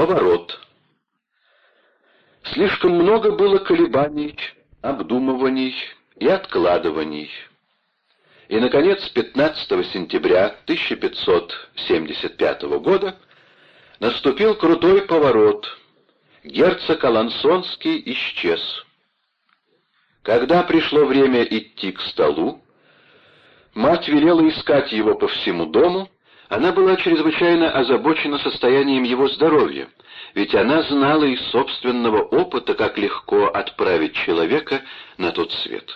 Поворот. Слишком много было колебаний, обдумываний и откладываний. И, наконец, 15 сентября 1575 года наступил крутой поворот. Герцог Алансонский исчез. Когда пришло время идти к столу, мать велела искать его по всему дому, она была чрезвычайно озабочена состоянием его здоровья, ведь она знала из собственного опыта, как легко отправить человека на тот свет.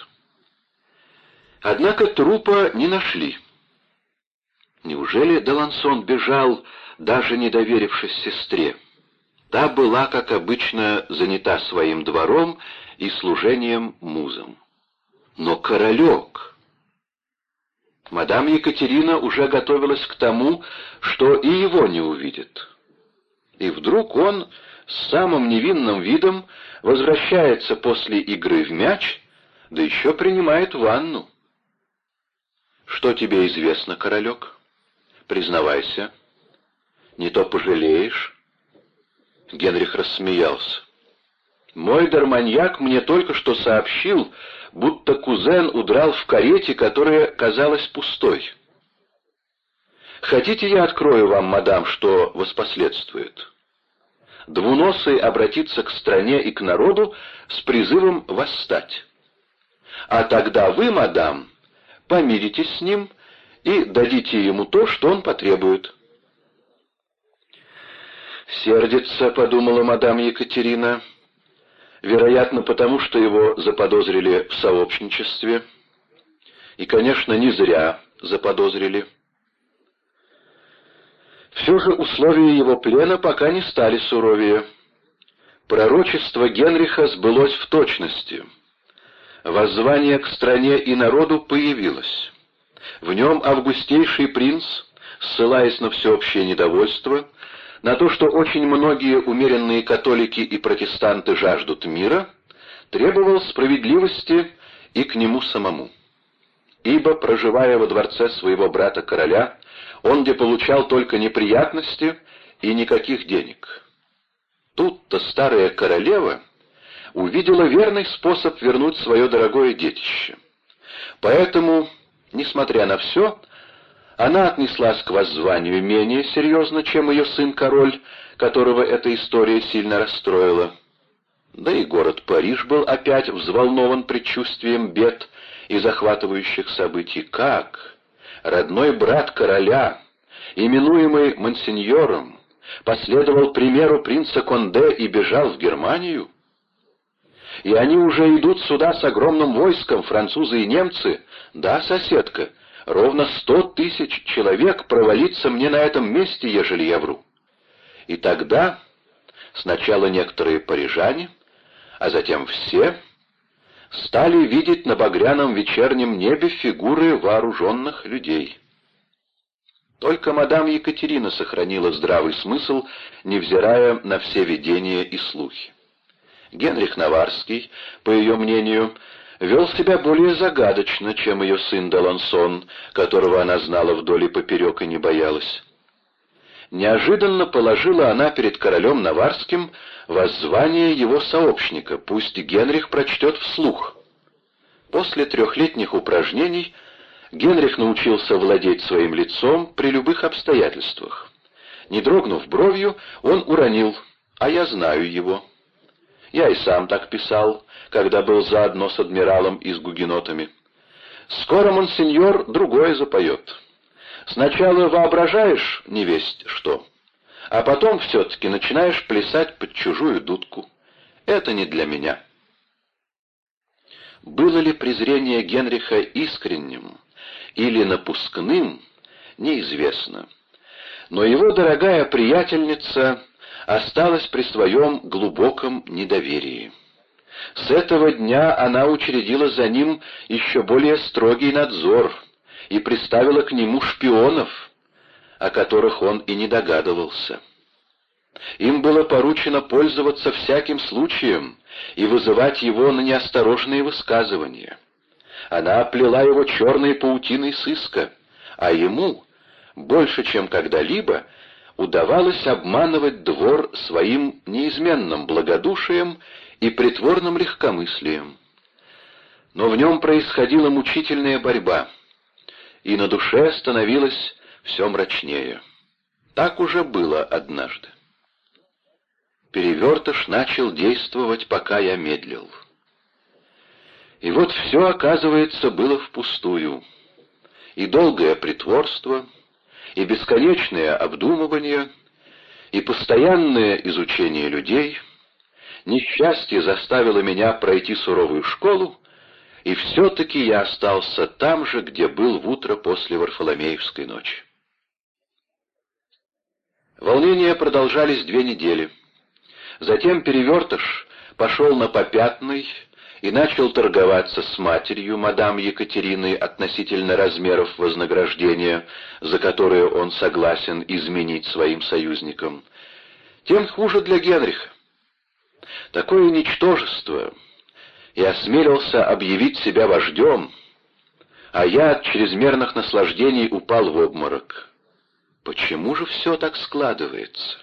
Однако трупа не нашли. Неужели Делансон бежал, даже не доверившись сестре? Та была, как обычно, занята своим двором и служением музам. Но королек... Мадам Екатерина уже готовилась к тому, что и его не увидит. И вдруг он с самым невинным видом возвращается после игры в мяч, да еще принимает ванну. «Что тебе известно, королек? Признавайся. Не то пожалеешь». Генрих рассмеялся. «Мой дарманьяк мне только что сообщил, будто кузен удрал в карете, которая казалась пустой. Хотите, я открою вам, мадам, что воспоследствует?» Двуносый обратится к стране и к народу с призывом восстать. А тогда вы, мадам, помиритесь с ним и дадите ему то, что он потребует. «Сердится», — подумала мадам Екатерина, вероятно, потому что его заподозрили в сообщничестве, и, конечно, не зря заподозрили. Все же условия его плена пока не стали суровее. Пророчество Генриха сбылось в точности — воззвание к стране и народу появилось. В нем августейший принц, ссылаясь на всеобщее недовольство, на то, что очень многие умеренные католики и протестанты жаждут мира, требовал справедливости и к нему самому. Ибо, проживая во дворце своего брата-короля, он где получал только неприятности и никаких денег. Тут-то старая королева увидела верный способ вернуть свое дорогое детище. Поэтому, несмотря на все, она отнеслась к воззванию менее серьезно, чем ее сын-король, которого эта история сильно расстроила. Да и город Париж был опять взволнован предчувствием бед и захватывающих событий. Как? Родной брат короля, именуемый мансиньором, последовал примеру принца Конде и бежал в Германию? и они уже идут сюда с огромным войском, французы и немцы. Да, соседка, ровно сто тысяч человек провалится мне на этом месте, ежели я вру. И тогда сначала некоторые парижане, а затем все стали видеть на багряном вечернем небе фигуры вооруженных людей. Только мадам Екатерина сохранила здравый смысл, невзирая на все видения и слухи. Генрих Наварский, по ее мнению, вел себя более загадочно, чем ее сын Далансон, которого она знала вдоль и поперек и не боялась. Неожиданно положила она перед королем Наварским воззвание его сообщника, пусть Генрих прочтет вслух. После трехлетних упражнений Генрих научился владеть своим лицом при любых обстоятельствах. Не дрогнув бровью, он уронил «А я знаю его». Я и сам так писал, когда был заодно с адмиралом и с гугенотами. Скоро монсеньор другое запоет. Сначала воображаешь невесть что, а потом все-таки начинаешь плясать под чужую дудку. Это не для меня. Было ли презрение Генриха искренним или напускным, неизвестно. Но его дорогая приятельница осталась при своем глубоком недоверии. С этого дня она учредила за ним еще более строгий надзор и приставила к нему шпионов, о которых он и не догадывался. Им было поручено пользоваться всяким случаем и вызывать его на неосторожные высказывания. Она оплела его черной паутиной сыска, а ему, больше чем когда-либо, удавалось обманывать двор своим неизменным благодушием и притворным легкомыслием. Но в нем происходила мучительная борьба, и на душе становилось все мрачнее. Так уже было однажды. Перевертыш начал действовать, пока я медлил. И вот все, оказывается, было впустую. И долгое притворство, и бесконечное обдумывание, и постоянное изучение людей. Несчастье заставило меня пройти суровую школу, и все-таки я остался там же, где был в утро после Варфоломеевской ночи. Волнения продолжались две недели. Затем Перевертыш пошел на попятный и начал торговаться с матерью, мадам Екатерины, относительно размеров вознаграждения, за которое он согласен изменить своим союзникам. Тем хуже для Генриха. Такое ничтожество и осмелился объявить себя вождем, а я от чрезмерных наслаждений упал в обморок. Почему же все так складывается?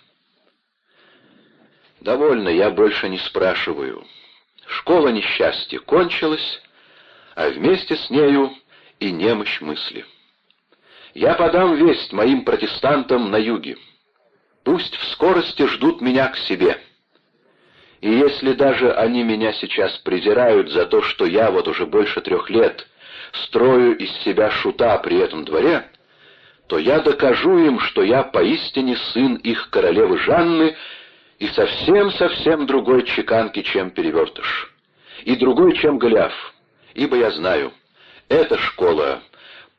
Довольно, я больше не спрашиваю. Школа несчастья кончилась, а вместе с нею и немощь мысли. Я подам весть моим протестантам на юге. Пусть в скорости ждут меня к себе. И если даже они меня сейчас презирают за то, что я вот уже больше трех лет строю из себя шута при этом дворе, то я докажу им, что я поистине сын их королевы Жанны и совсем-совсем другой чеканки, чем перевертыш, и другой, чем Голиаф, ибо я знаю, эта школа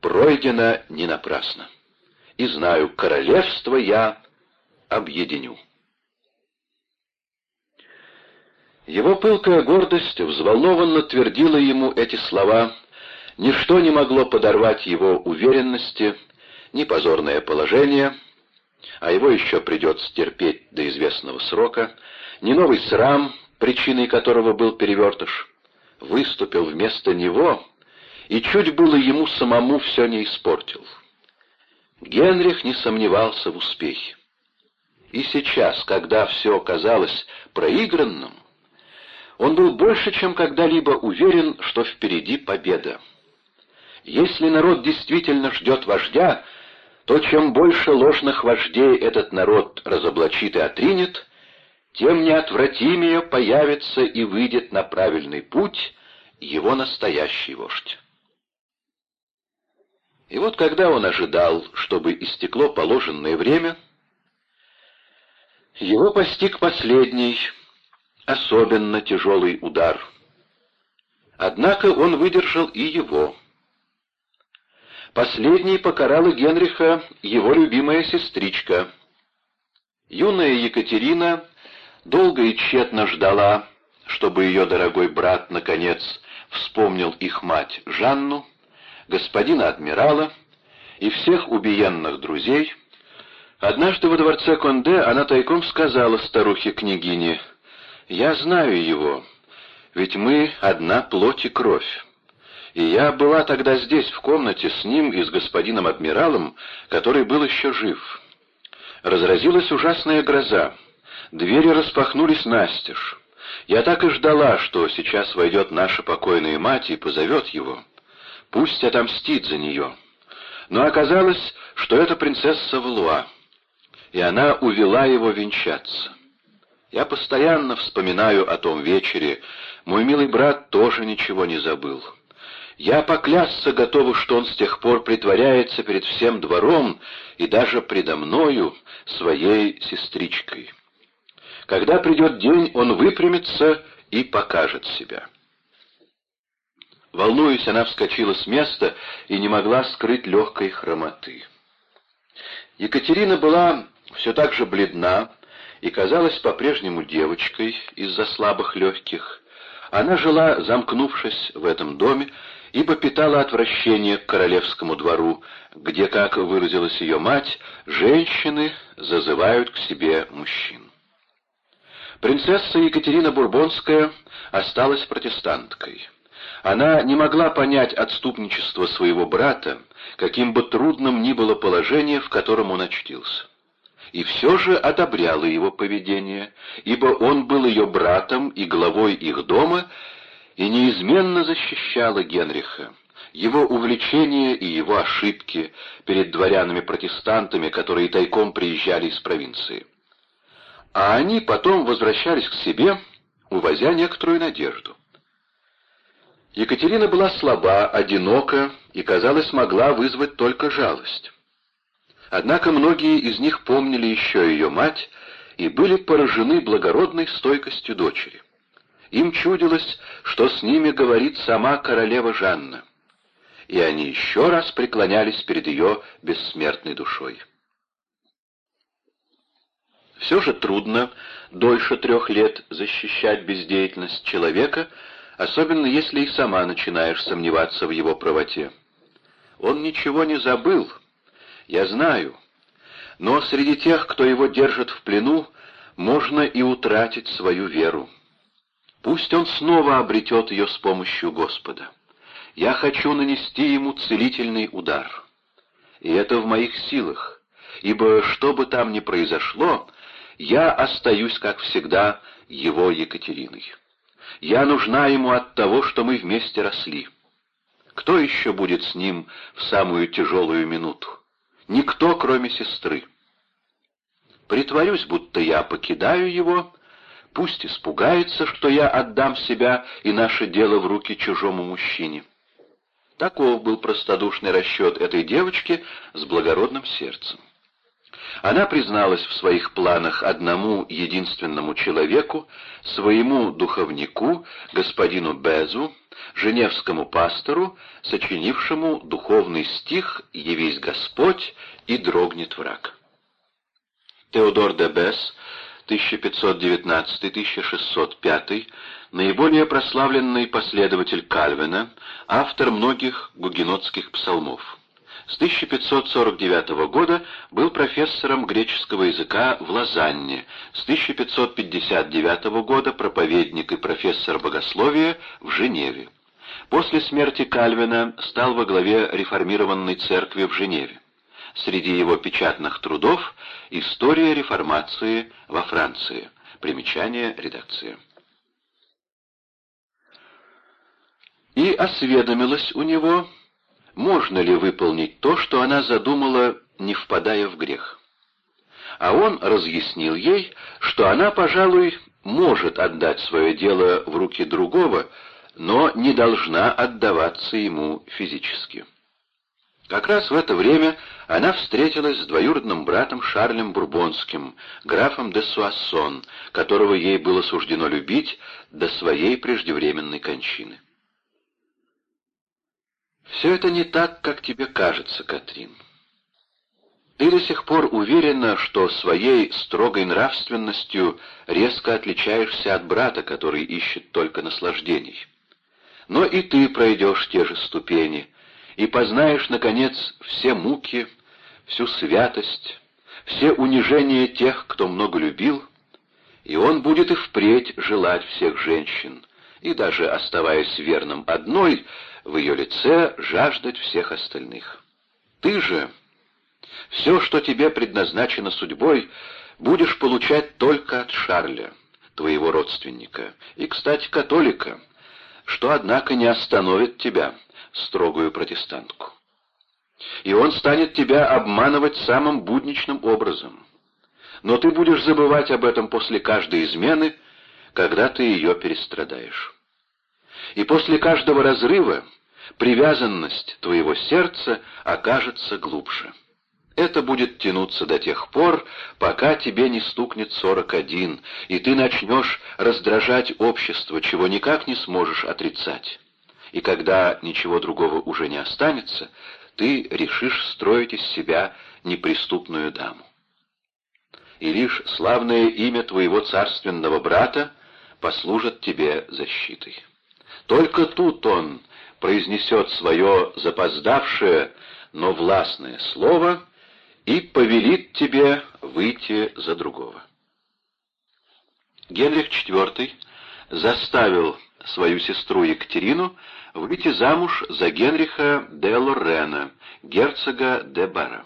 пройдена не напрасно, и знаю, королевство я объединю. Его пылкая гордость взволнованно твердила ему эти слова, ничто не могло подорвать его уверенности, ни позорное положение, а его еще придется терпеть до известного срока, ни новый срам, причиной которого был перевертыш, выступил вместо него и чуть было ему самому все не испортил. Генрих не сомневался в успехе. И сейчас, когда все оказалось проигранным, он был больше, чем когда-либо уверен, что впереди победа. Если народ действительно ждет вождя, то чем больше ложных вождей этот народ разоблачит и отринет, тем неотвратимее появится и выйдет на правильный путь его настоящий вождь. И вот когда он ожидал, чтобы истекло положенное время, его постиг последний, особенно тяжелый удар. Однако он выдержал и его. Последней покарала Генриха его любимая сестричка. Юная Екатерина долго и тщетно ждала, чтобы ее дорогой брат, наконец, вспомнил их мать Жанну, господина адмирала и всех убиенных друзей. Однажды во дворце Конде она тайком сказала старухе-княгине, «Я знаю его, ведь мы одна плоть и кровь» и я была тогда здесь, в комнате, с ним и с господином адмиралом, который был еще жив. Разразилась ужасная гроза. Двери распахнулись настежь. Я так и ждала, что сейчас войдет наша покойная мать и позовет его. Пусть отомстит за нее. Но оказалось, что это принцесса Валуа, и она увела его венчаться. Я постоянно вспоминаю о том вечере. Мой милый брат тоже ничего не забыл. Я поклясться готова, что он с тех пор притворяется перед всем двором и даже предо мною, своей сестричкой. Когда придет день, он выпрямится и покажет себя. Волнуясь, она вскочила с места и не могла скрыть легкой хромоты. Екатерина была все так же бледна и казалась по-прежнему девочкой из-за слабых легких. Она жила, замкнувшись в этом доме, ибо питала отвращение к королевскому двору, где, как выразилась ее мать, женщины зазывают к себе мужчин. Принцесса Екатерина Бурбонская осталась протестанткой. Она не могла понять отступничество своего брата, каким бы трудным ни было положение, в котором он очтился. и все же одобряла его поведение, ибо он был ее братом и главой их дома и неизменно защищала Генриха. Его увлечения и его ошибки перед дворянами-протестантами, которые тайком приезжали из провинции. А они потом возвращались к себе, увозя некоторую надежду. Екатерина была слаба, одинока и, казалось, могла вызвать только жалость. Однако многие из них помнили еще ее мать и были поражены благородной стойкостью дочери. Им чудилось, что с ними говорит сама королева Жанна, и они еще раз преклонялись перед ее бессмертной душой. Все же трудно дольше трех лет защищать бездеятельность человека, особенно если и сама начинаешь сомневаться в его правоте. Он ничего не забыл, я знаю, но среди тех, кто его держит в плену, можно и утратить свою веру. Пусть он снова обретет ее с помощью Господа. Я хочу нанести ему целительный удар. И это в моих силах, ибо что бы там ни произошло, я остаюсь, как всегда, его Екатериной. Я нужна ему от того, что мы вместе росли. Кто еще будет с ним в самую тяжелую минуту? Никто, кроме сестры. Притворюсь, будто я покидаю его, пусть испугается, что я отдам себя и наше дело в руки чужому мужчине. Таков был простодушный расчет этой девочки с благородным сердцем. Она призналась в своих планах одному единственному человеку, своему духовнику, господину Безу, женевскому пастору, сочинившему духовный стих «Явись Господь» и «Дрогнет враг». Теодор де Бес, 1519-1605, наиболее прославленный последователь Кальвина, автор многих гугенотских псалмов. С 1549 года был профессором греческого языка в Лозанне, с 1559 года проповедник и профессор богословия в Женеве. После смерти Кальвина стал во главе реформированной церкви в Женеве. Среди его печатных трудов «История реформации во Франции». Примечание редакции. И осведомилась у него можно ли выполнить то, что она задумала, не впадая в грех. А он разъяснил ей, что она, пожалуй, может отдать свое дело в руки другого, но не должна отдаваться ему физически. Как раз в это время она встретилась с двоюродным братом Шарлем Бурбонским, графом де Суассон, которого ей было суждено любить до своей преждевременной кончины. Все это не так, как тебе кажется, Катрин. Ты до сих пор уверена, что своей строгой нравственностью резко отличаешься от брата, который ищет только наслаждений. Но и ты пройдешь те же ступени и познаешь, наконец, все муки, всю святость, все унижения тех, кто много любил, и он будет и впредь желать всех женщин, и даже оставаясь верным одной, в ее лице жаждать всех остальных. Ты же, все, что тебе предназначено судьбой, будешь получать только от Шарля, твоего родственника, и, кстати, католика, что, однако, не остановит тебя, строгую протестантку. И он станет тебя обманывать самым будничным образом. Но ты будешь забывать об этом после каждой измены, когда ты ее перестрадаешь и после каждого разрыва привязанность твоего сердца окажется глубже. Это будет тянуться до тех пор, пока тебе не стукнет сорок один, и ты начнешь раздражать общество, чего никак не сможешь отрицать. И когда ничего другого уже не останется, ты решишь строить из себя неприступную даму. И лишь славное имя твоего царственного брата послужит тебе защитой. Только тут он произнесет свое запоздавшее, но властное слово и повелит тебе выйти за другого. Генрих IV заставил свою сестру Екатерину выйти замуж за Генриха де Лорена, герцога де Бара.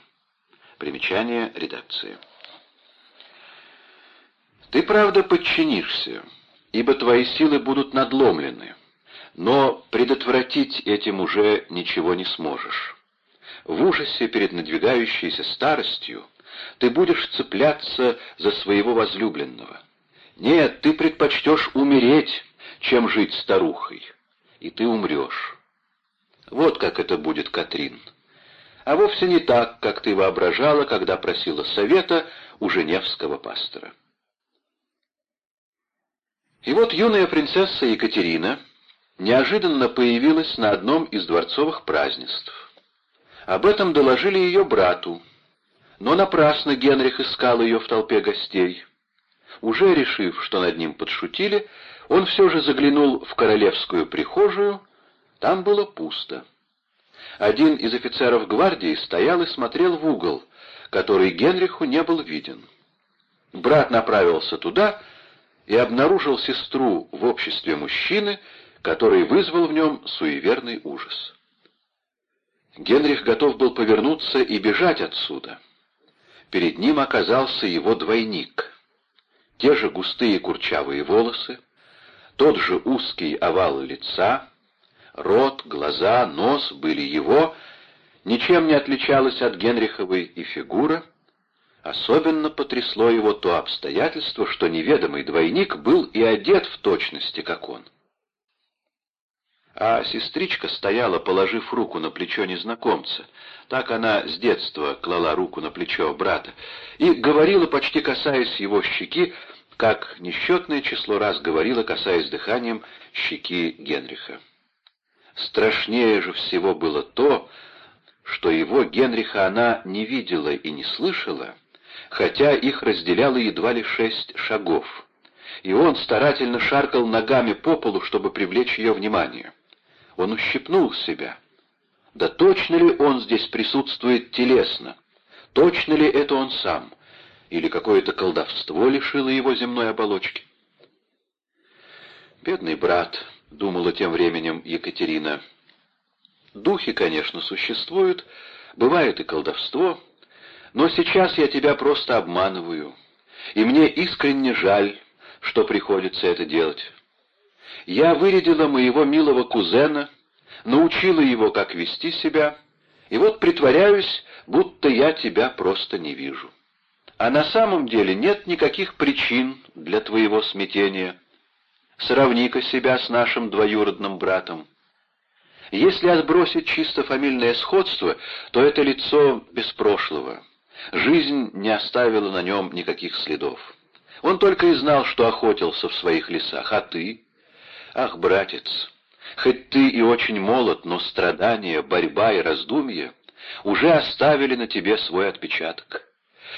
Примечание редакции. Ты, правда, подчинишься, ибо твои силы будут надломлены, но предотвратить этим уже ничего не сможешь. В ужасе перед надвигающейся старостью ты будешь цепляться за своего возлюбленного. Нет, ты предпочтешь умереть, чем жить старухой, и ты умрешь. Вот как это будет, Катрин. А вовсе не так, как ты воображала, когда просила совета у женевского пастора. И вот юная принцесса Екатерина неожиданно появилась на одном из дворцовых празднеств. Об этом доложили ее брату, но напрасно Генрих искал ее в толпе гостей. Уже решив, что над ним подшутили, он все же заглянул в королевскую прихожую, там было пусто. Один из офицеров гвардии стоял и смотрел в угол, который Генриху не был виден. Брат направился туда и обнаружил сестру в обществе мужчины, который вызвал в нем суеверный ужас. Генрих готов был повернуться и бежать отсюда. Перед ним оказался его двойник. Те же густые курчавые волосы, тот же узкий овал лица, рот, глаза, нос были его, ничем не отличалась от Генриховой и фигура. Особенно потрясло его то обстоятельство, что неведомый двойник был и одет в точности, как он а сестричка стояла, положив руку на плечо незнакомца. Так она с детства клала руку на плечо брата и говорила, почти касаясь его щеки, как несчетное число раз говорила, касаясь дыханием щеки Генриха. Страшнее же всего было то, что его Генриха она не видела и не слышала, хотя их разделяло едва ли шесть шагов, и он старательно шаркал ногами по полу, чтобы привлечь ее внимание. Он ущипнул себя. Да точно ли он здесь присутствует телесно? Точно ли это он сам? Или какое-то колдовство лишило его земной оболочки? «Бедный брат», — думала тем временем Екатерина. «Духи, конечно, существуют, бывает и колдовство, но сейчас я тебя просто обманываю, и мне искренне жаль, что приходится это делать. Я вырядила моего милого кузена, научила его, как вести себя, и вот притворяюсь, будто я тебя просто не вижу. А на самом деле нет никаких причин для твоего смятения. Сравни-ка себя с нашим двоюродным братом. Если отбросить чисто фамильное сходство, то это лицо без прошлого. Жизнь не оставила на нем никаких следов. Он только и знал, что охотился в своих лесах, а ты... Ах, братец, хоть ты и очень молод, но страдания, борьба и раздумья уже оставили на тебе свой отпечаток.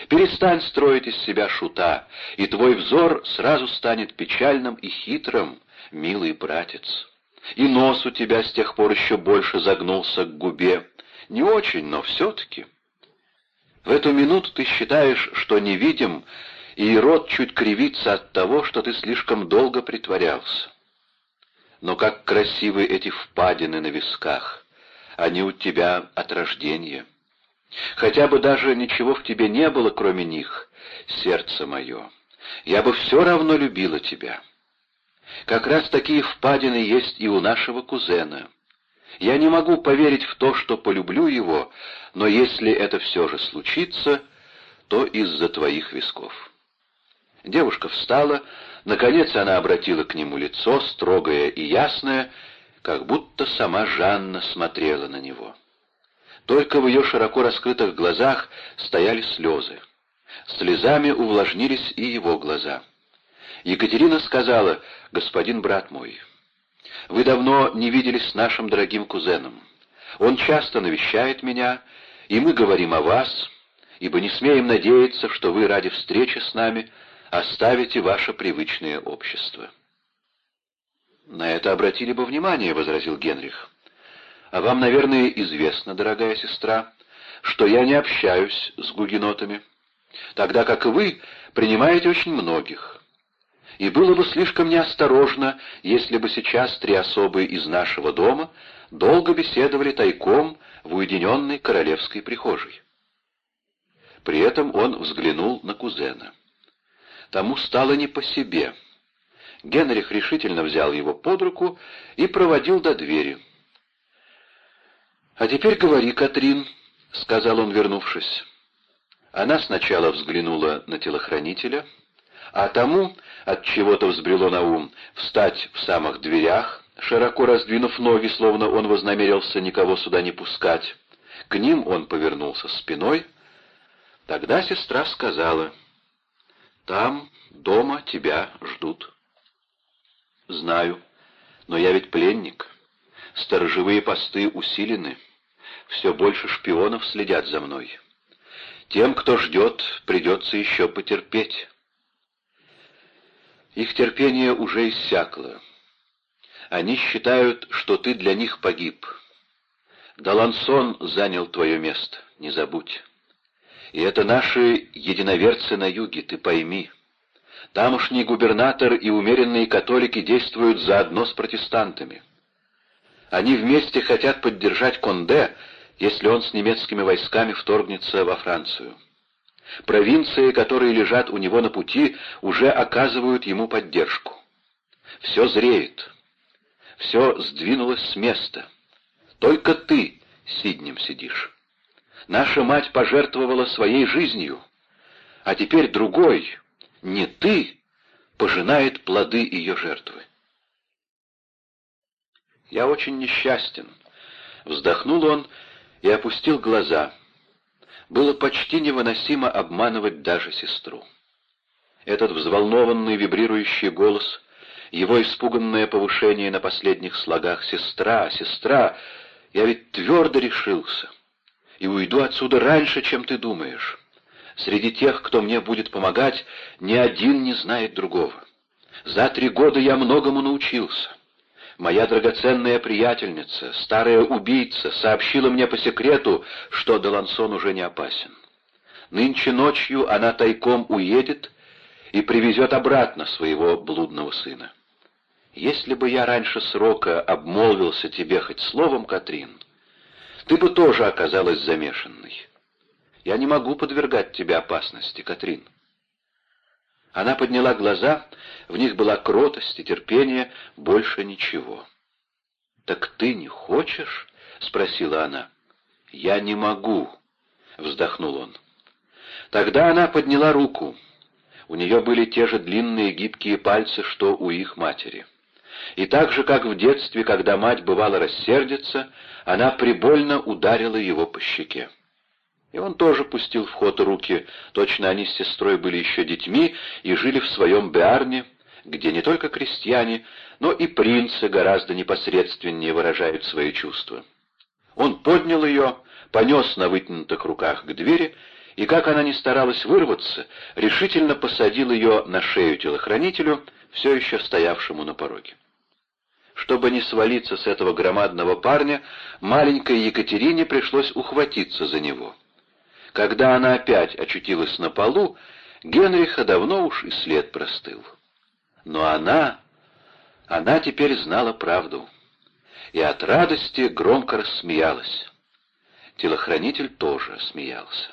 Перестань строить из себя шута, и твой взор сразу станет печальным и хитрым, милый братец. И нос у тебя с тех пор еще больше загнулся к губе. Не очень, но все-таки. В эту минуту ты считаешь, что невидим, и рот чуть кривится от того, что ты слишком долго притворялся. Но как красивы эти впадины на висках! Они у тебя от рождения. Хотя бы даже ничего в тебе не было, кроме них, сердце мое. Я бы все равно любила тебя. Как раз такие впадины есть и у нашего кузена. Я не могу поверить в то, что полюблю его, но если это все же случится, то из-за твоих висков. Девушка встала, Наконец она обратила к нему лицо, строгое и ясное, как будто сама Жанна смотрела на него. Только в ее широко раскрытых глазах стояли слезы. Слезами увлажнились и его глаза. Екатерина сказала, «Господин брат мой, вы давно не виделись с нашим дорогим кузеном. Он часто навещает меня, и мы говорим о вас, ибо не смеем надеяться, что вы ради встречи с нами оставите ваше привычное общество. «На это обратили бы внимание», — возразил Генрих. «А вам, наверное, известно, дорогая сестра, что я не общаюсь с гугенотами, тогда как вы принимаете очень многих. И было бы слишком неосторожно, если бы сейчас три особы из нашего дома долго беседовали тайком в уединенной королевской прихожей». При этом он взглянул на кузена. тому стало не по себе. Генрих решительно взял его под руку и проводил до двери. «А теперь говори, Катрин», — сказал он, вернувшись. Она сначала взглянула на телохранителя, а тому от чего-то взбрело на ум встать в самых дверях, широко раздвинув ноги, словно он вознамерился никого сюда не пускать. К ним он повернулся спиной. Тогда сестра сказала, «Там, дома, тебя ждут». «Знаю, но я ведь пленник. Сторожевые посты усилены. Все больше шпионов следят за мной. Тем, кто ждет, придется еще потерпеть». Их терпение уже иссякло. Они считают, что ты для них погиб. Далансон занял твое место, не забудь. И это наши единоверцы на юге, ты пойми. Тамошний губернатор и умеренные католики действуют заодно с протестантами. Они вместе хотят поддержать Конде, если он с немецкими войсками вторгнется во Францию. Провинции, которые лежат у него на пути, уже оказывают ему поддержку. Все зреет. Все сдвинулось с места. Только ты сиднем сидишь. Наша мать пожертвовала своей жизнью, а теперь другой, не ты, пожинает плоды ее жертвы. Я очень несчастен. Вздохнул он и опустил глаза. Было почти невыносимо обманывать даже сестру. Этот взволнованный вибрирующий голос, его испуганное повышение на последних слогах «Сестра, сестра!» Я ведь твердо решился. И уйду отсюда раньше, чем ты думаешь. Среди тех, кто мне будет помогать, ни один не знает другого. За три года я многому научился. Моя драгоценная приятельница, старая убийца, сообщила мне по секрету, что Делансон уже не опасен. Нынче ночью она тайком уедет и привезет обратно своего блудного сына. Если бы я раньше срока обмолвился тебе хоть словом, Катрин, ты бы тоже оказалась замешанной. Я не могу подвергать тебя опасности, Катрин. Она подняла глаза, в них была кротость и терпение, больше ничего. «Так ты не хочешь?» — спросила она. «Я не могу», — вздохнул он. Тогда она подняла руку. У нее были те же длинные гибкие пальцы, что у их матери. И так же, как в детстве, когда мать бывала рассердится, она прибольно ударила его по щеке. И он тоже пустил в ход руки, точно они с сестрой были еще детьми и жили в своем Беарне, где не только крестьяне, но и принцы гораздо непосредственнее выражают свои чувства. Он поднял ее, понес на вытянутых руках к двери, и, как она ни старалась вырваться, решительно посадил ее на шею телохранителю, все еще стоявшему на пороге. Чтобы не свалиться с этого громадного парня, маленькой Екатерине пришлось ухватиться за него. Когда она опять очутилась на полу, Генриха давно уж и след простыл. Но она, она теперь знала правду. И от радости громко рассмеялась. Телохранитель тоже смеялся.